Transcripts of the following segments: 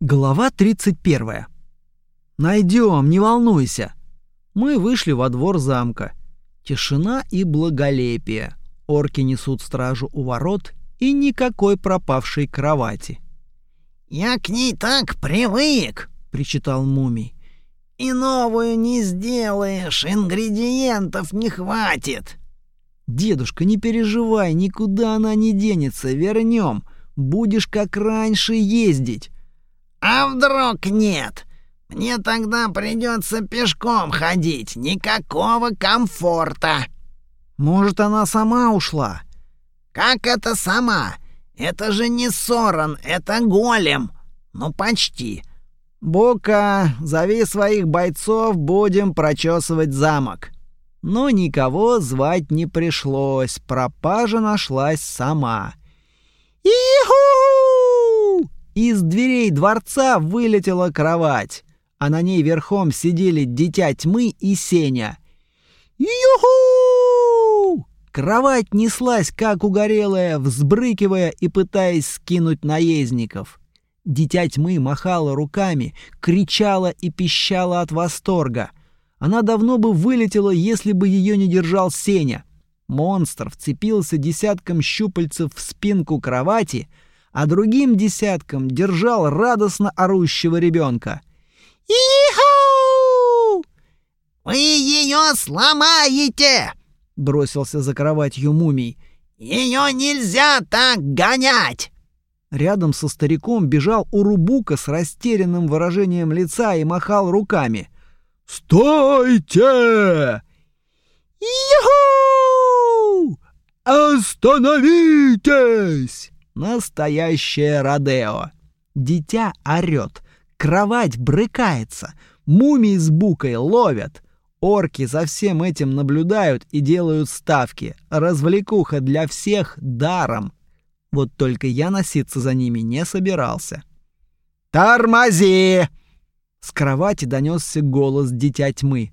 Глава 31. Найдем, не волнуйся. Мы вышли во двор замка. Тишина и благолепие. Орки несут стражу у ворот и никакой пропавшей кровати. «Я к ней так привык!» — причитал мумий. «И новую не сделаешь, ингредиентов не хватит!» «Дедушка, не переживай, никуда она не денется, вернем. Будешь как раньше ездить». «А вдруг нет? Мне тогда придется пешком ходить, никакого комфорта». «Может, она сама ушла?» «Как это сама? Это же не Сорон, это голем. Ну, почти». «Бока, зови своих бойцов, будем прочесывать замок». Но никого звать не пришлось, пропажа нашлась сама. «Иху!» Из дверей дворца вылетела кровать, а на ней верхом сидели дитя тьмы и Сеня. «Юху!» Кровать неслась, как угорелая, взбрыкивая и пытаясь скинуть наездников. Дитя тьмы махала руками, кричала и пищала от восторга. Она давно бы вылетела, если бы ее не держал Сеня. Монстр вцепился десятком щупальцев в спинку кровати, а другим десятком держал радостно орущего ребенка. «Иху! Вы ее сломаете!» — бросился за кроватью мумий. «Ее нельзя так гонять!» Рядом со стариком бежал Урубука с растерянным выражением лица и махал руками. «Стойте!» «Юху! Остановитесь!» Настоящее Родео. Дитя орёт, кровать брыкается, мумии с букой ловят. Орки за всем этим наблюдают и делают ставки. Развлекуха для всех даром. Вот только я носиться за ними не собирался. «Тормози!» С кровати донесся голос дитя тьмы.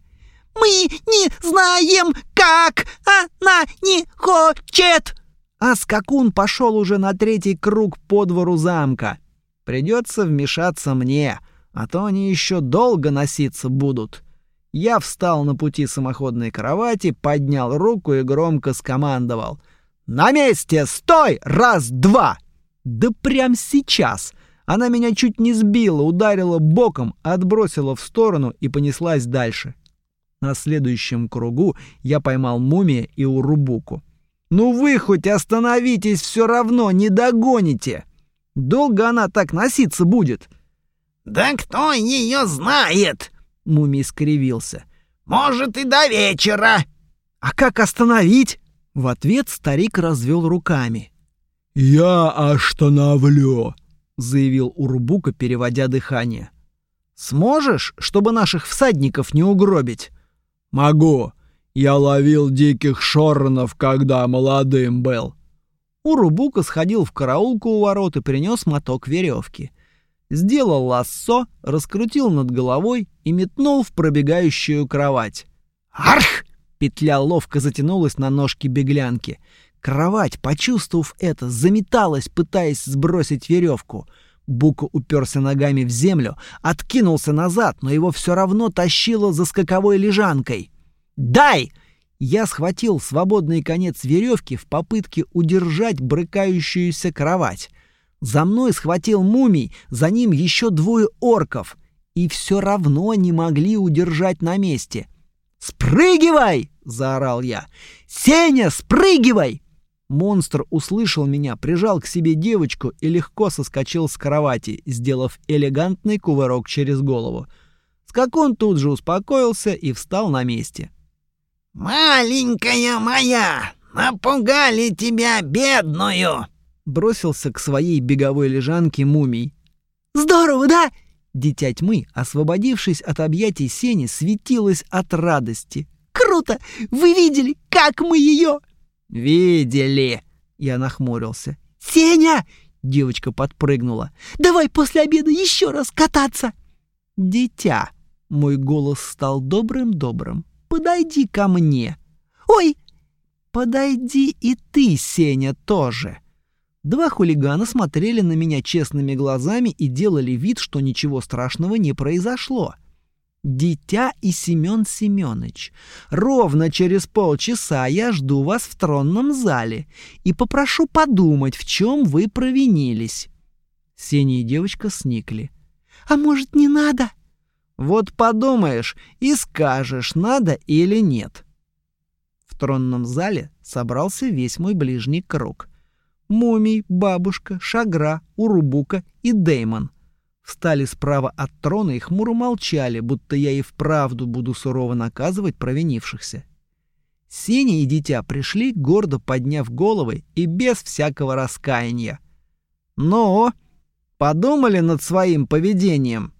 «Мы не знаем, как она не хочет!» А скакун пошел уже на третий круг по двору замка. Придется вмешаться мне, а то они еще долго носиться будут. Я встал на пути самоходной кровати, поднял руку и громко скомандовал. «На месте! Стой! Раз-два!» Да прям сейчас! Она меня чуть не сбила, ударила боком, отбросила в сторону и понеслась дальше. На следующем кругу я поймал мумия и урубуку. «Ну вы хоть остановитесь, все равно не догоните! Долго она так носиться будет?» «Да кто ее знает?» — мумий скривился. «Может, и до вечера!» «А как остановить?» В ответ старик развел руками. «Я остановлю!» — заявил Урубука, переводя дыхание. «Сможешь, чтобы наших всадников не угробить?» «Могу. Я ловил диких шорнов, когда молодым был». Урубука сходил в караулку у ворот и принес моток веревки. Сделал лассо, раскрутил над головой и метнул в пробегающую кровать. «Арх!» Петля ловко затянулась на ножки беглянки — Кровать, почувствовав это, заметалась, пытаясь сбросить веревку. Бука уперся ногами в землю, откинулся назад, но его все равно тащило за скаковой лежанкой. «Дай!» Я схватил свободный конец веревки в попытке удержать брыкающуюся кровать. За мной схватил мумий, за ним еще двое орков. И все равно не могли удержать на месте. «Спрыгивай!» — заорал я. «Сеня, спрыгивай!» Монстр услышал меня, прижал к себе девочку и легко соскочил с кровати, сделав элегантный кувырок через голову. Скакун тут же успокоился и встал на месте. «Маленькая моя, напугали тебя, бедную!» Бросился к своей беговой лежанке мумий. «Здорово, да?» Дитя тьмы, освободившись от объятий Сени, светилась от радости. «Круто! Вы видели, как мы ее...» «Видели!» Я нахмурился. «Сеня!» Девочка подпрыгнула. «Давай после обеда еще раз кататься!» «Дитя!» Мой голос стал добрым-добрым. «Подойди ко мне!» «Ой!» «Подойди и ты, Сеня, тоже!» Два хулигана смотрели на меня честными глазами и делали вид, что ничего страшного не произошло. Дитя и Семен Семенович, ровно через полчаса я жду вас в тронном зале и попрошу подумать, в чем вы провинились. Сеня и девочка сникли. «А может, не надо?» «Вот подумаешь и скажешь, надо или нет». В тронном зале собрался весь мой ближний круг. Мумий, бабушка, Шагра, Урубука и Деймон. Встали справа от трона и хмуро молчали, будто я и вправду буду сурово наказывать провинившихся. Сеня и дитя пришли, гордо подняв головы и без всякого раскаяния. «Ну, подумали над своим поведением?»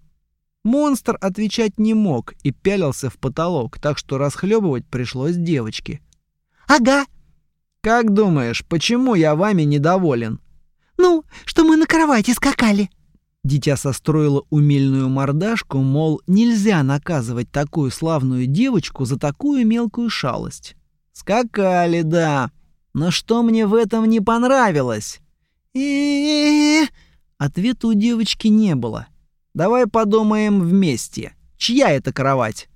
Монстр отвечать не мог и пялился в потолок, так что расхлебывать пришлось девочке. «Ага». «Как думаешь, почему я вами недоволен?» «Ну, что мы на кровати скакали». Дитя состроило умильную мордашку, мол, нельзя наказывать такую славную девочку за такую мелкую шалость. «Скакали, да. Но что мне в этом не понравилось?» и Ответа у девочки не было. Давай подумаем вместе. Чья это кровать?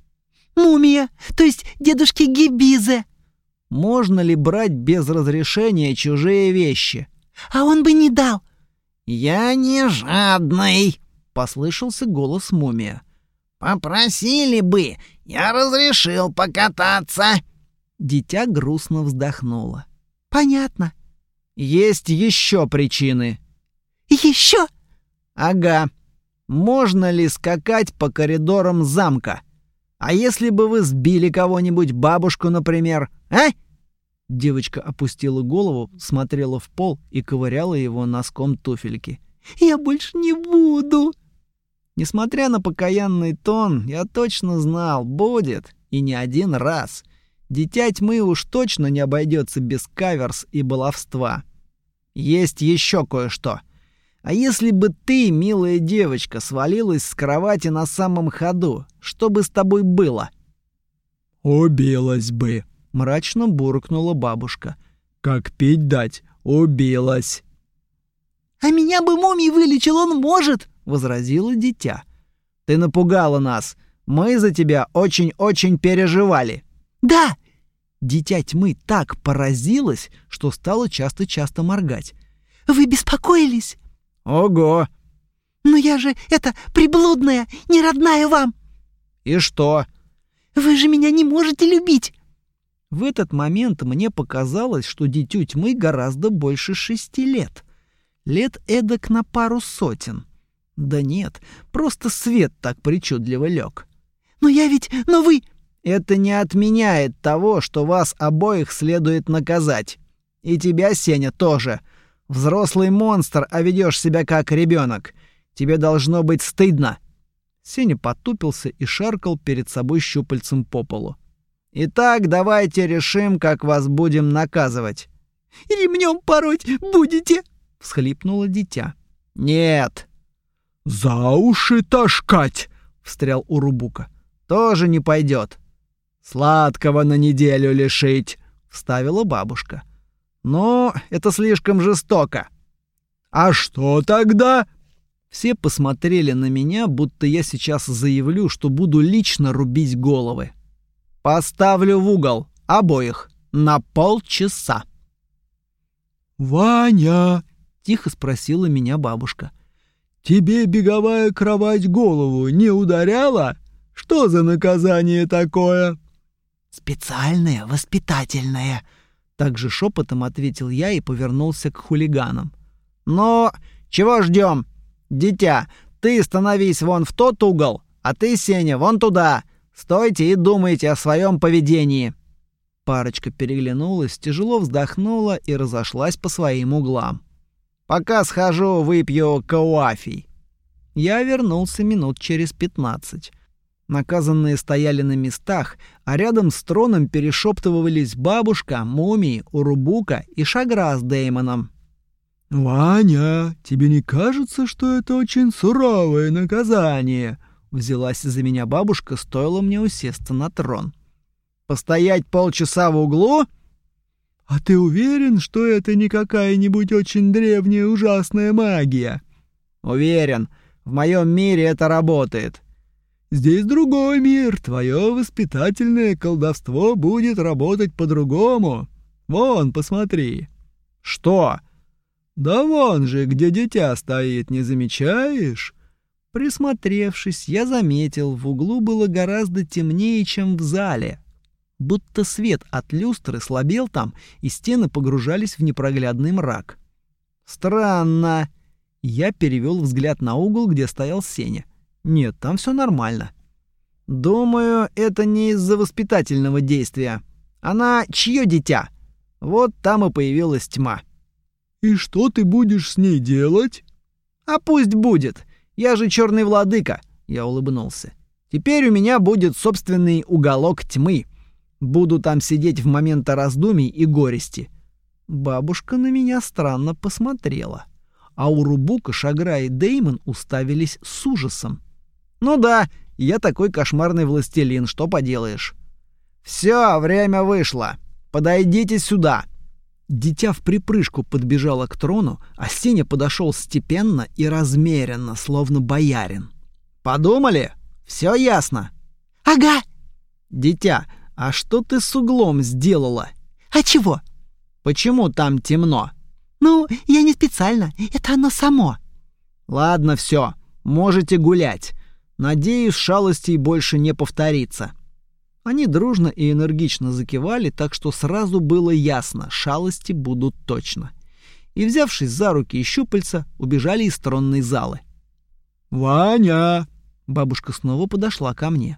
Мумия, то есть дедушки Гибизе. Можно ли брать без разрешения чужие вещи? А он бы не дал. Я не жадный, послышался голос мумия. Попросили бы, я разрешил покататься. Дитя грустно вздохнуло. Понятно. Есть еще причины. Еще? Ага. Можно ли скакать по коридорам замка? А если бы вы сбили кого-нибудь, бабушку, например, а? Девочка опустила голову, смотрела в пол и ковыряла его носком туфельки. Я больше не буду. Несмотря на покаянный тон, я точно знал, будет, и не один раз. Дитя тьмы уж точно не обойдется без каверс и баловства. Есть еще кое-что. А если бы ты, милая девочка, свалилась с кровати на самом ходу, что бы с тобой было? Убилась бы, мрачно буркнула бабушка. Как пить дать? Убилась. А меня бы мумий вылечил, он может, возразила дитя. Ты напугала нас. Мы за тебя очень-очень переживали. Да. Дитя тьмы так поразилась, что стала часто-часто моргать. Вы беспокоились? Ого! Но я же это приблудная, не родная вам. И что? Вы же меня не можете любить. В этот момент мне показалось, что дитю тьмы гораздо больше шести лет. Лет эдак на пару сотен. Да нет, просто свет так причудливо лег. Но я ведь... Но вы... Это не отменяет того, что вас обоих следует наказать. И тебя, Сеня, тоже. Взрослый монстр, а ведешь себя как ребенок. Тебе должно быть стыдно. Сеня потупился и шаркал перед собой щупальцем по полу. Итак, давайте решим, как вас будем наказывать. Ремнем пороть будете? всхлипнуло дитя. Нет. За уши ташкать, встрял Урубука. Тоже не пойдет. Сладкого на неделю лишить, вставила бабушка. Но это слишком жестоко. А что тогда? Все посмотрели на меня, будто я сейчас заявлю, что буду лично рубить головы. Поставлю в угол обоих на полчаса. Ваня, тихо спросила меня бабушка. Тебе беговая кровать голову не ударяла? Что за наказание такое? Специальное, воспитательное, также шепотом ответил я и повернулся к хулиганам. «Но чего ждем? Дитя, ты становись вон в тот угол, а ты, Сеня, вон туда. Стойте и думайте о своем поведении». Парочка переглянулась, тяжело вздохнула и разошлась по своим углам. «Пока схожу, выпью кауафий». Я вернулся минут через пятнадцать. Наказанные стояли на местах, а рядом с троном перешептывались бабушка, мумии, Урубука и Шагра с Деймоном. «Ваня, тебе не кажется, что это очень суровое наказание?» Взялась за меня бабушка, стоило мне усесться на трон. «Постоять полчаса в углу?» А ты уверен, что это не какая-нибудь очень древняя ужасная магия? Уверен. В моем мире это работает. Здесь другой мир. Твое воспитательное колдовство будет работать по-другому. Вон, посмотри. Что? Да вон же, где дитя стоит, не замечаешь? Присмотревшись, я заметил, в углу было гораздо темнее, чем в зале. Будто свет от люстры слабел там, и стены погружались в непроглядный мрак. Странно. Я перевел взгляд на угол, где стоял Сеня. Нет, там все нормально. Думаю, это не из-за воспитательного действия. Она чье дитя? Вот там и появилась тьма. И что ты будешь с ней делать? А пусть будет. Я же черный владыка, я улыбнулся. Теперь у меня будет собственный уголок тьмы. Буду там сидеть в моменты раздумий и горести. Бабушка на меня странно посмотрела, а у Рубука, Шагра и Деймон уставились с ужасом. Ну да, я такой кошмарный властелин, что поделаешь. Все, время вышло. Подойдите сюда. Дитя в припрыжку подбежало к трону, а Сеня подошел степенно и размеренно, словно боярин. Подумали? Все ясно. Ага. Дитя, а что ты с углом сделала? А чего? Почему там темно? Ну, я не специально, это оно само. Ладно, все, можете гулять. Надеюсь, шалостей больше не повторится. Они дружно и энергично закивали, так что сразу было ясно, шалости будут точно. И, взявшись за руки и щупальца, убежали из тронной залы. «Ваня!» — бабушка снова подошла ко мне.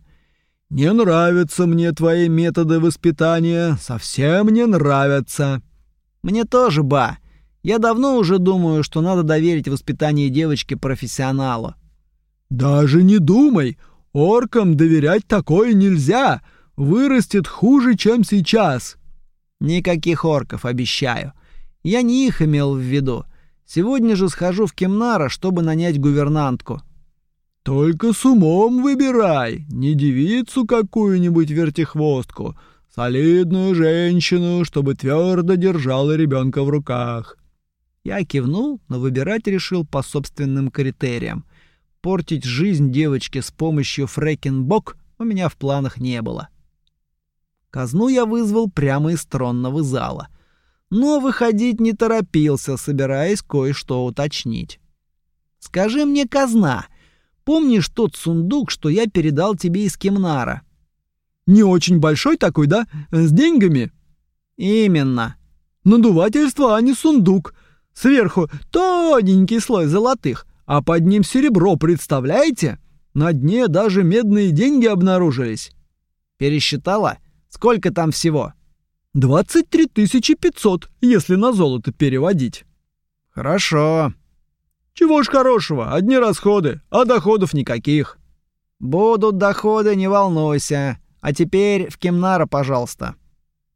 «Не нравятся мне твои методы воспитания, совсем не нравятся». «Мне тоже, ба. Я давно уже думаю, что надо доверить воспитание девочки профессионалу. Даже не думай, оркам доверять такое нельзя. Вырастет хуже, чем сейчас. Никаких орков, обещаю. Я не их имел в виду. Сегодня же схожу в Кемнара, чтобы нанять гувернантку. Только с умом выбирай, не девицу какую-нибудь вертихвостку, солидную женщину, чтобы твердо держала ребенка в руках. Я кивнул, но выбирать решил по собственным критериям. Портить жизнь девочке с помощью фрекенбок у меня в планах не было. Казну я вызвал прямо из тронного зала, но выходить не торопился, собираясь кое-что уточнить. «Скажи мне, казна, помнишь тот сундук, что я передал тебе из Кемнара?» «Не очень большой такой, да? С деньгами?» «Именно». «Надувательство, а не сундук. Сверху тоненький слой золотых а под ним серебро, представляете? На дне даже медные деньги обнаружились. Пересчитала? Сколько там всего? 23 500, если на золото переводить. Хорошо. Чего ж хорошего, одни расходы, а доходов никаких. Будут доходы, не волнуйся. А теперь в Кемнара, пожалуйста.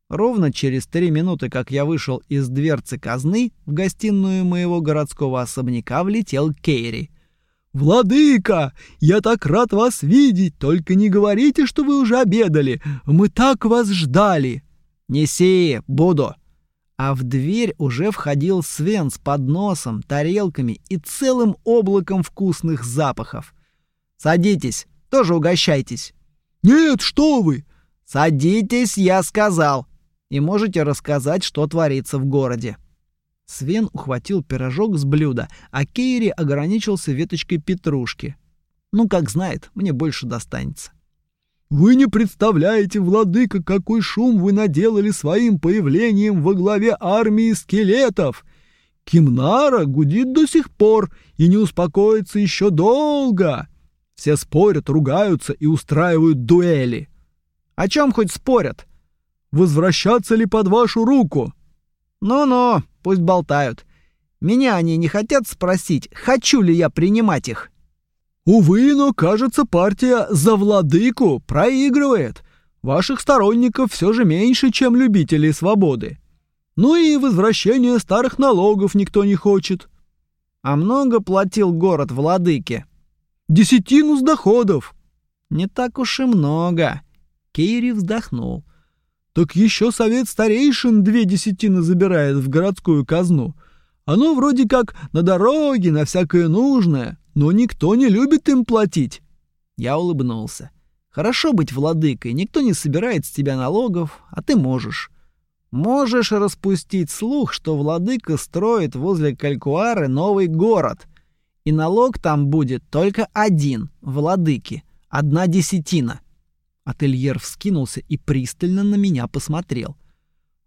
Ровно через три минуты, как я вышел из дверцы казны, в гостиную моего городского особняка влетел Кейри. «Владыка, я так рад вас видеть, только не говорите, что вы уже обедали. Мы так вас ждали!» «Неси, буду!» А в дверь уже входил Свен с подносом, тарелками и целым облаком вкусных запахов. «Садитесь, тоже угощайтесь!» «Нет, что вы!» «Садитесь, я сказал!» И можете рассказать, что творится в городе». Свен ухватил пирожок с блюда, а Кейри ограничился веточкой петрушки. Ну, как знает, мне больше достанется. «Вы не представляете, владыка, какой шум вы наделали своим появлением во главе армии скелетов! Кимнара гудит до сих пор и не успокоится еще долго! Все спорят, ругаются и устраивают дуэли». «О чем хоть спорят?» Возвращаться ли под вашу руку? Ну-ну, пусть болтают. Меня они не хотят спросить, хочу ли я принимать их. Увы, но, кажется, партия за владыку проигрывает. Ваших сторонников все же меньше, чем любителей свободы. Ну и возвращение старых налогов никто не хочет. А много платил город владыке? Десятину с доходов. Не так уж и много. Кейри вздохнул. Так еще совет старейшин две десятины забирает в городскую казну. Оно вроде как на дороге, на всякое нужное, но никто не любит им платить. Я улыбнулся. Хорошо быть владыкой, никто не собирает с тебя налогов, а ты можешь. Можешь распустить слух, что владыка строит возле Калькуары новый город, и налог там будет только один, владыки, одна десятина. Ательер вскинулся и пристально на меня посмотрел.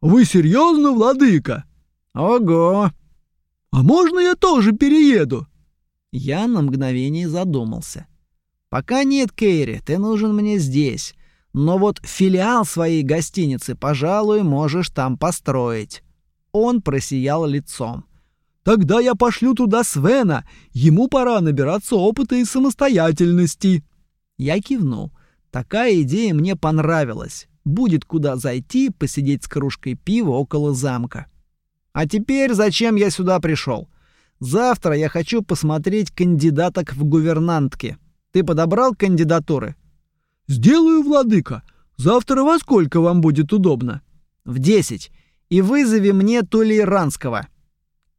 «Вы серьезно, владыка?» «Ого!» «А можно я тоже перееду?» Я на мгновение задумался. «Пока нет, Кейри, ты нужен мне здесь. Но вот филиал своей гостиницы, пожалуй, можешь там построить». Он просиял лицом. «Тогда я пошлю туда Свена. Ему пора набираться опыта и самостоятельности». Я кивнул. Такая идея мне понравилась. Будет куда зайти, посидеть с кружкой пива около замка. А теперь зачем я сюда пришел? Завтра я хочу посмотреть кандидаток в гувернантки. Ты подобрал кандидатуры? Сделаю, владыка. Завтра во сколько вам будет удобно? В десять. И вызови мне Толеранского.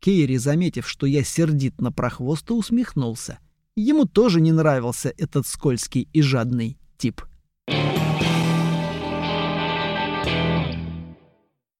Кейри, заметив, что я сердит на прохвоста, усмехнулся. Ему тоже не нравился этот скользкий и жадный тип.